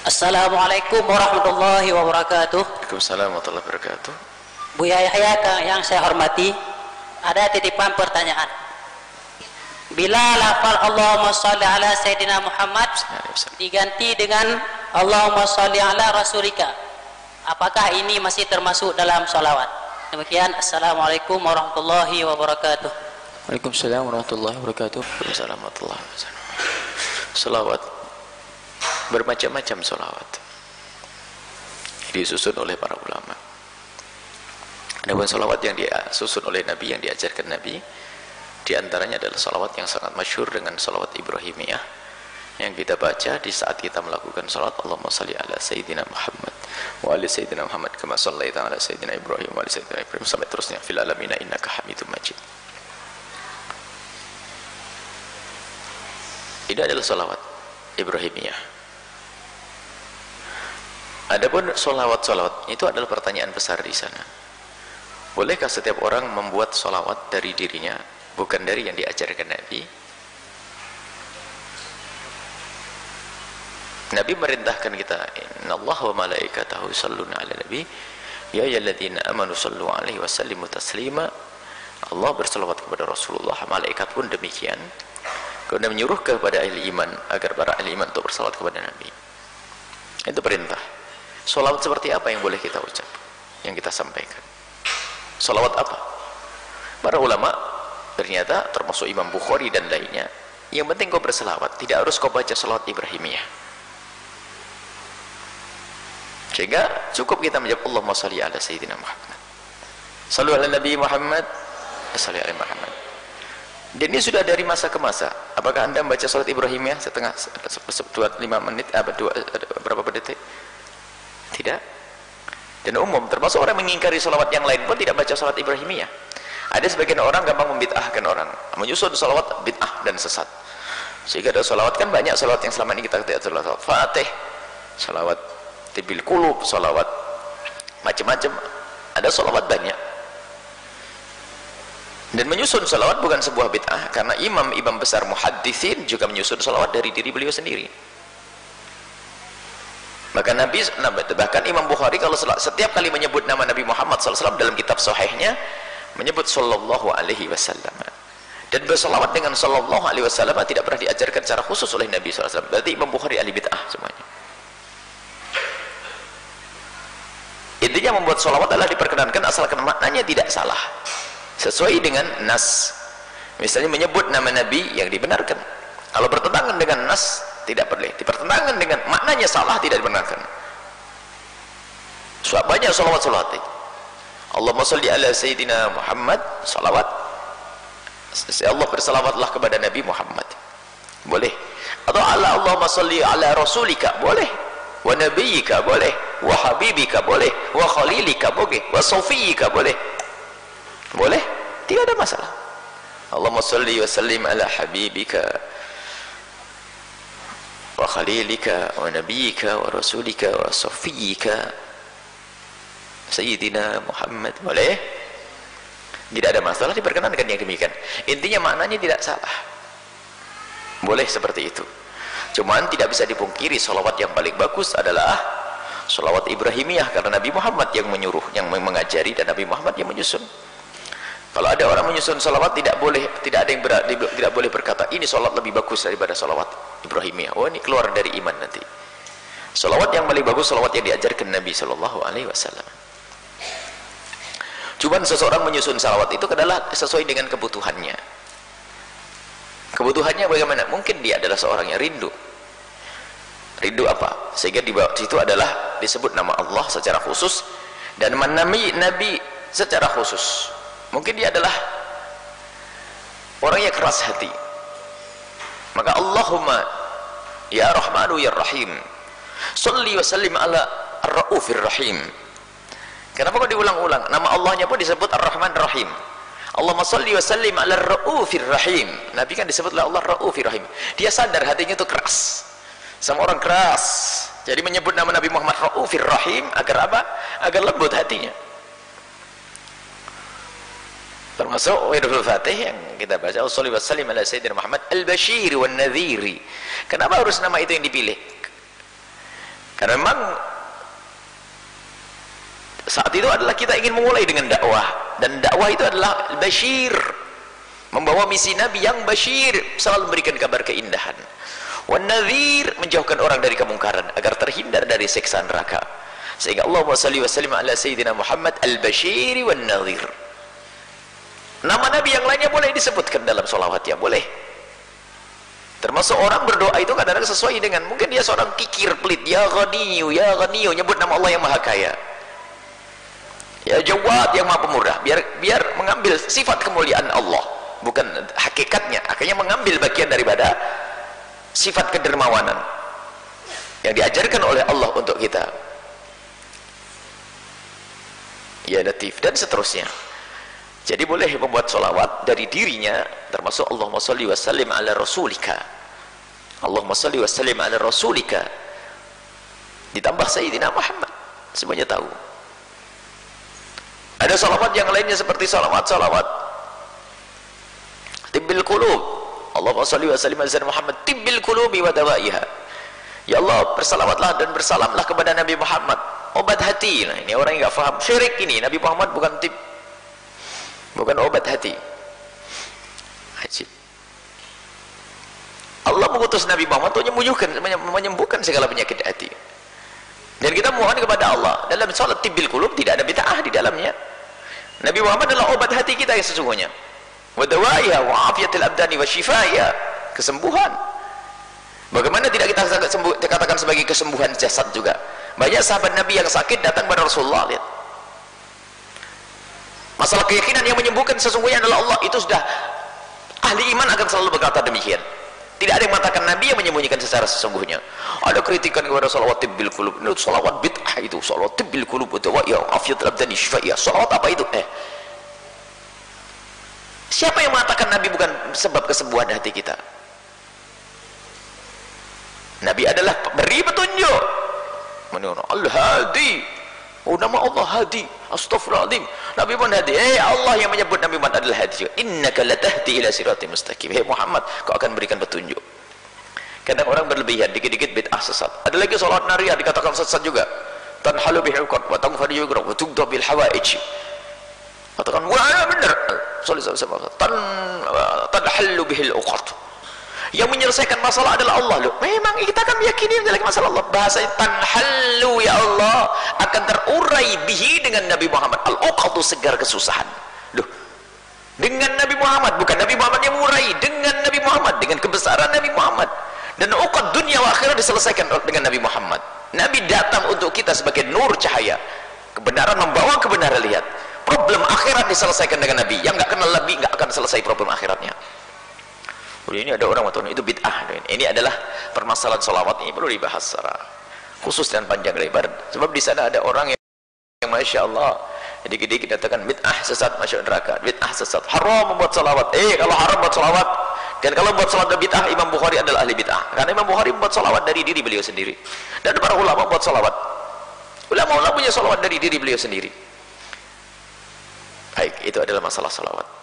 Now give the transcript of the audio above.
Assalamualaikum warahmatullahi wabarakatuh. Waalaikumsalam warahmatullahi wabarakatuh. Buya Yahya yang saya hormati, ada titipan pertanyaan. Bila lafal Allahumma salli ala Sayyidina Muhammad diganti dengan Allahumma salli ala Rasulika, apakah ini masih termasuk dalam salawat? Demikian, Assalamualaikum warahmatullahi wabarakatuh. Waalaikumsalam warahmatullahi wabarakatuh. Waalaikumsalam warahmatullahi wabarakatuh. Salawat bermacam-macam salawat disusun oleh para ulama. Ada pun salawat yang disusun oleh Nabi yang diajarkan Nabi di antaranya adalah salawat yang sangat masyhur dengan salawat Ibrahimiyah yang kita baca di saat kita melakukan salat Allahumma salli ala Sayyidina Muhammad wa ala Sayyidina Muhammad kama sallaita ala Sayyidina Ibrahim wa ala Sayyidina Ibrahim. Sampai terusnya fil alamina innaka hamidum majid. Ini adalah salawat Ibrahimiyah Adapun solawat-solawat itu adalah pertanyaan besar di sana. Bolehkah setiap orang membuat solawat dari dirinya, bukan dari yang diajarkan Nabi? Nabi merintahkan kita, Inna Allah wa malaikatahu salluna ala Nabi, Ya ayyalladzina amanu sallu alaihi wa sallimu taslima. Allah berselawat kepada Rasulullah, malaikat pun demikian. Kemudian menyuruh kepada ahli iman agar para ahli iman untuk bersalawat kepada Nabi. Itu perintah. Salawat seperti apa yang boleh kita ucap? Yang kita sampaikan. Salawat apa? Para ulama ternyata termasuk Imam Bukhari dan lainnya. Yang penting kau berselawat. Tidak harus kau baca salawat Ibrahimiyah. Sehingga cukup kita menjawab Allahumma salli ala Sayyidina Muhammad. Sallu ala Nabi Muhammad. Salli ala Muhammad. Dan ini sudah dari masa ke masa. Apakah anda membaca salat Ibrahimiyah setengah, dua, lima menit, apa, dua, berapa detik? Tidak. Dan umum termasuk orang mengingkari salawat yang lain pun tidak baca salat Ibrahimiyah. Ada sebagian orang gampang membid'ahkan orang menyusun salawat bid'ah dan sesat. Sehingga ada salawat kan banyak salawat yang selama ini kita ketahui salawat fatih salawat tibil kulub salawat macam-macam. Ada salawat banyak. Dan menyusun salawat bukan sebuah bid'ah karena imam-imam besar muhaddisin juga menyusun salawat dari diri beliau sendiri maka Nabi bahkan Imam Bukhari kalau setiap kali menyebut nama Nabi Muhammad SAW dalam kitab sahihnya menyebut sallallahu alaihi wasallam. Dan bersalawat dengan sallallahu alaihi wasallam tidak pernah diajarkan secara khusus oleh Nabi SAW berarti Imam Bukhari ahli bid'ah semuanya. Intinya membuat salawat adalah diperkenankan asalkan maknanya tidak salah. Sesuai dengan nas. Misalnya menyebut nama Nabi yang dibenarkan. Kalau bertentangan dengan nas tidak boleh dipertentangan dengan maknanya salah tidak dibenarkan. Sebab banyak salawat-salawat Allahumma salli ala Sayyidina Muhammad salawat. Allah bersalawatlah kepada Nabi Muhammad. Boleh. Atau ala Allahumma salli ala Rasulika boleh. Wa nabiyika boleh. Wa habibika boleh. Wa khalilika boleh. Wa sofiyika boleh. Boleh. Tidak ada masalah. Allahumma salli wa sallim ala habibika wa rasulika wa safiyika Sayyidina Muhammad. Boleh? Tidak ada masalah diperkenankan yang demikian. Intinya maknanya tidak salah. Boleh seperti itu. Cuman tidak bisa dipungkiri salawat yang paling bagus adalah salawat Ibrahimiyah. Karena Nabi Muhammad yang menyuruh yang mengajari dan Nabi Muhammad yang menyusun kalau ada orang menyusun salawat tidak boleh tidak ada yang ber, tidak boleh berkata ini salawat lebih bagus daripada salawat Ibrahimiyah. Oh ini keluar dari iman nanti. Salawat yang paling bagus salawat yang diajarkan Nabi Shallallahu Alaihi Wasallam. Cuman seseorang menyusun salawat itu adalah sesuai dengan kebutuhannya. Kebutuhannya bagaimana? Mungkin dia adalah seorang yang rindu. Rindu apa? Sehingga di bawah situ adalah disebut nama Allah secara khusus dan menamai Nabi secara khusus mungkin dia adalah orang yang keras hati. Maka Allahumma ya Rahmanu ya Rahim. Salli wa sallim ala ar-ra'ufir rahim. Kenapa kok diulang-ulang? Nama Allahnya pun disebut ar-Rahman Rahim. Allahumma salli wa sallim ala ar-ra'ufir rahim. Nabi kan disebut oleh Allah ra'ufir rahim. Dia sadar hatinya itu keras. Sama orang keras. Jadi menyebut nama Nabi Muhammad ra'ufir rahim agar apa? agar lembut hatinya termasuk Widul Fatih yang kita baca Usuli wassalim ala Sayyidina Muhammad al-Bashir wal Nadhiri kenapa harus nama itu yang dipilih? Karena memang saat itu adalah kita ingin memulai dengan dakwah dan dakwah itu adalah bashir membawa misi Nabi yang bashir selalu memberikan kabar keindahan. Wan nadhir menjauhkan orang dari kemungkaran agar terhindar dari seksa neraka. Sehingga Allah salli wa sallim ala sayyidina Muhammad al-bashir wan nadhir nama Nabi yang lainnya boleh disebutkan dalam solawat ya boleh. Termasuk orang berdoa itu kadang-kadang sesuai dengan mungkin dia seorang kikir pelit. Ya ghaniyu ya ghaniyu nyebut nama Allah yang maha kaya. Ya jawad yang maha pemurah. Biar biar mengambil sifat kemuliaan Allah bukan hakikatnya. Akhirnya mengambil bagian daripada sifat kedermawanan yang diajarkan oleh Allah untuk kita. Ya latif. Dan seterusnya jadi boleh membuat solawat dari dirinya termasuk Allahumma salli wa sallim ala rasulika. Allahumma salli wa sallim ala rasulika. Ditambah Sayyidina Muhammad semuanya tahu. Ada salawat yang lainnya seperti salawat-salawat tibbil qulub. Allahumma salli wa sallim ala Muhammad tibbil qulubi wa dawaiha. Ya Allah bersalawatlah dan bersalamlah kepada Nabi Muhammad. Obat hati. Nah, ini orang yang enggak faham. Syirik ini Nabi Muhammad bukan tib bukan obat hati. Ajib. Allah mengutus Nabi Muhammad untuk menyembuhkan menyembuhkan segala penyakit hati. Dan kita mohon kepada Allah dalam salat tibbil qulub tidak ada bid'ah di dalamnya. Nabi Muhammad adalah obat hati kita yang sesungguhnya. Wa afiyatil abdani wa shifaya kesembuhan. Bagaimana tidak kita dikatakan sebagai kesembuhan jasad juga? Banyak sahabat Nabi yang sakit datang kepada Rasulullah lihat masalah keyakinan yang menyembuhkan sesungguhnya adalah Allah. Itu sudah ahli iman akan selalu berkata demikian. Tidak ada yang mengatakan Nabi yang menyembunyikan secara sesungguhnya. Ada kritikan kepada salawat tibbil kulub itu salawat bid'ah itu salawat tibbil kulub ya afiyatil abdani shifaya salawat apa itu? Eh. Siapa yang mengatakan Nabi bukan sebab kesembuhan hati kita? Nabi adalah beri petunjuk. Menurut Al-Hadi. Oh nama Allah Hadi. Astaghfirullahaladzim. Nabi pun Hadi. Eh Allah yang menyebut Nabi Muhammad adalah Hadi. Innaka latahdi ila sirati mustaqim. Hei Muhammad, kau akan berikan petunjuk. Kadang orang berlebihan, dikit-dikit bid'ah sesat. Ada lagi salat nariah dikatakan sesat juga. Tanhalu bihil qad wa tanfadu yugra wa tugda bil hawaij. Katakan, wah benar sallallahu alaihi wasallam tan tadhallu bihil uqad yang menyelesaikan masalah adalah Allah. Loh memang kita kan meyakini dalam masalah Allah. Bahasa tanhallu ya Allah akan terurai bihi dengan Nabi Muhammad. Al-uqadu segar kesusahan. Loh dengan Nabi Muhammad bukan Nabi Muhammad yang mengurai dengan Nabi Muhammad dengan kebesaran Nabi Muhammad. Dan uqad dunia wa akhirat diselesaikan dengan Nabi Muhammad. Nabi datang untuk kita sebagai nur cahaya. Kebenaran membawa kebenaran lihat. Problem akhirat diselesaikan dengan Nabi. Yang nggak kenal Nabi nggak akan selesai problem akhiratnya Udah ini ada orang waktu itu bid'ah. Ini adalah permasalahan salawat ini perlu dibahas secara khusus dan panjang lebar. Sebab di sana ada orang yang, yang Masya Allah dikit-dikit katakan bid'ah sesat masuk neraka bid'ah sesat. Haram membuat salawat eh kalau haram buat salawat dan kalau buat salawat bid'ah Imam Bukhari adalah ahli bid'ah. Karena Imam Bukhari membuat salawat dari diri beliau sendiri. Dan para ulama buat salawat ulama-ulama punya salawat dari diri beliau sendiri. Baik itu adalah masalah salawat